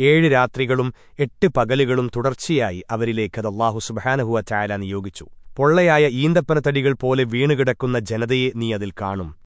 ഏഴ് രാത്രികളും എട്ട് പകലുകളും തുടർച്ചയായി അവരിലേക്ക് അള്ളാഹു സുബഹാനഹുവ ചായാല നിയോഗിച്ചു. പൊള്ളയായ ഈന്തപ്പനത്തടികൾ പോലെ വീണുകിടക്കുന്ന ജനതയെ നീ അതിൽ കാണും.